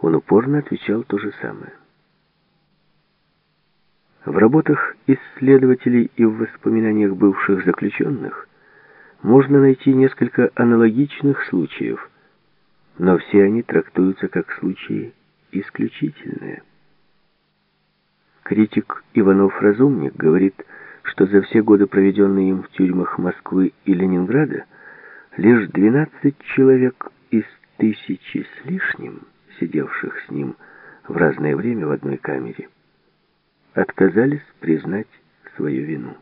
он упорно отвечал то же самое. В работах исследователей и в воспоминаниях бывших заключенных можно найти несколько аналогичных случаев, но все они трактуются как случаи исключительные. Критик Иванов-Разумник говорит, что за все годы, проведенные им в тюрьмах Москвы и Ленинграда, лишь 12 человек из тысячи с лишним, сидевших с ним в разное время в одной камере, отказались признать свою вину.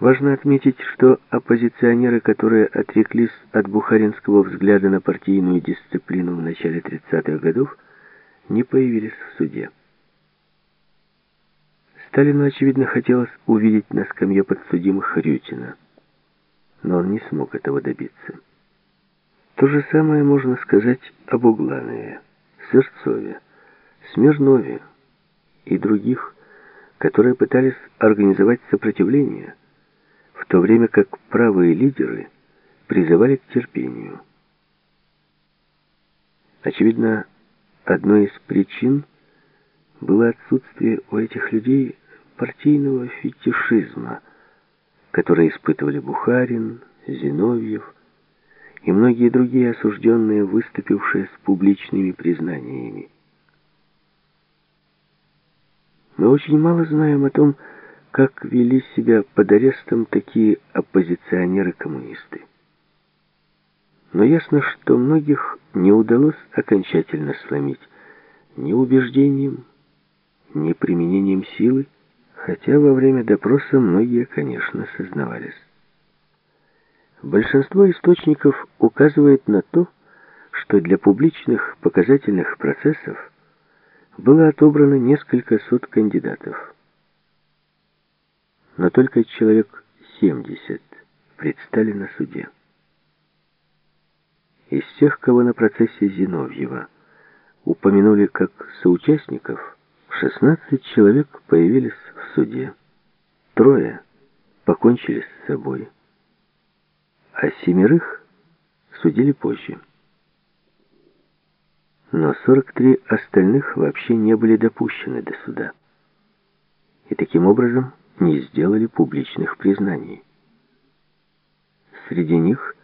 Важно отметить, что оппозиционеры, которые отреклись от бухаринского взгляда на партийную дисциплину в начале 30-х годов, не появились в суде. Сталину, очевидно, хотелось увидеть на скамье подсудимых Хрютина, но он не смог этого добиться. То же самое можно сказать об Угланове, Сырцове, Смирнове и других, которые пытались организовать сопротивление, в то время как правые лидеры призывали к терпению. Очевидно, одной из причин было отсутствие у этих людей партийного фетишизма, который испытывали Бухарин, Зиновьев и многие другие осужденные, выступившие с публичными признаниями. Мы очень мало знаем о том, как вели себя под арестом такие оппозиционеры-коммунисты. Но ясно, что многих не удалось окончательно сломить ни убеждением, ни применением силы, хотя во время допроса многие, конечно, сознавались. Большинство источников указывает на то, что для публичных показательных процессов было отобрано несколько сот кандидатов. Но только человек 70 предстали на суде. Из тех, кого на процессе Зиновьева упомянули как соучастников, 16 человек появились в суде. Трое покончили с собой, а семерых судили позже. Но 43 остальных вообще не были допущены до суда. И таким образом не сделали публичных признаний. Среди них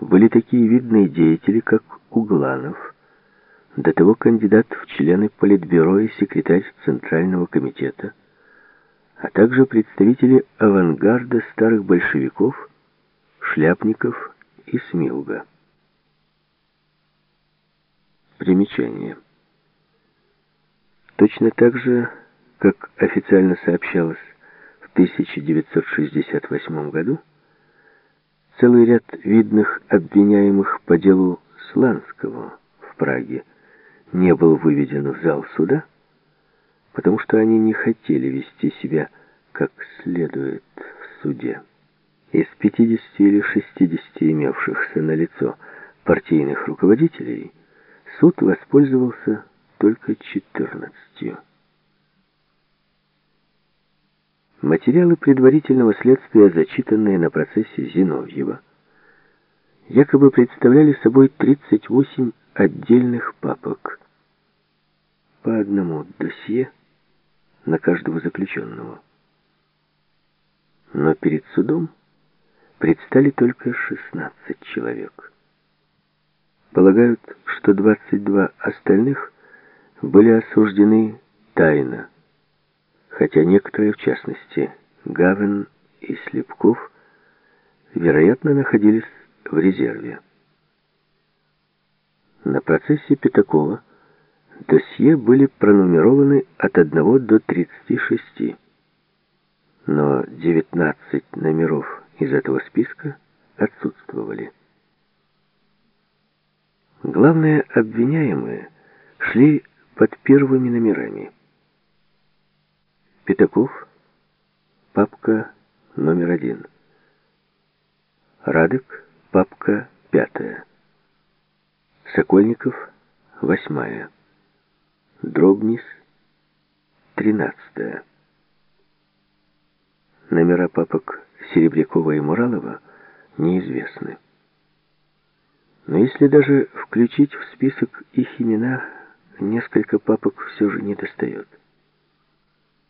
были такие видные деятели, как Угланов, до того кандидат в члены Политбюро и секретарь Центрального комитета, а также представители авангарда старых большевиков, Шляпников и Смилга. Примечание. Точно так же, как официально сообщалось в 1968 году, целый ряд видных обвиняемых по делу Сланского в Праге не был выведен в зал суда, потому что они не хотели вести себя как следует в суде. Из 50 или 60 имевшихся на лицо партийных руководителей суд воспользовался только 14. Материалы предварительного следствия, зачитанные на процессе Зиновьева, якобы представляли собой 38 отдельных папок, по одному досье на каждого заключенного. Но перед судом предстали только 16 человек. Полагают, что 22 остальных были осуждены тайно, хотя некоторые, в частности, Гавен и Слепков, вероятно, находились в резерве. На процессе Пятакова досье были пронумерованы от 1 до 36, но 19 номеров из этого списка отсутствовали. Главные обвиняемые шли под первыми номерами. Пятаков, папка номер один. Радек, папка пятая. Сокольников, восьмая. Дробнис, тринадцатая. Номера папок Серебрякова и Муралова неизвестны. Но если даже включить в список их имена, несколько папок все же не достает.